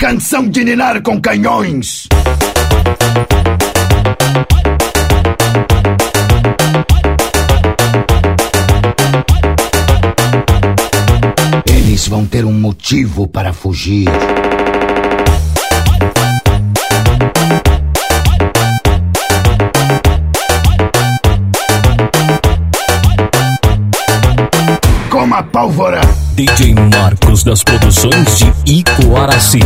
canção de ninar com canhões. Eles vão ter um motivo para fugir. Como a pólvora. DJ Marcos das produções de Ico Araci.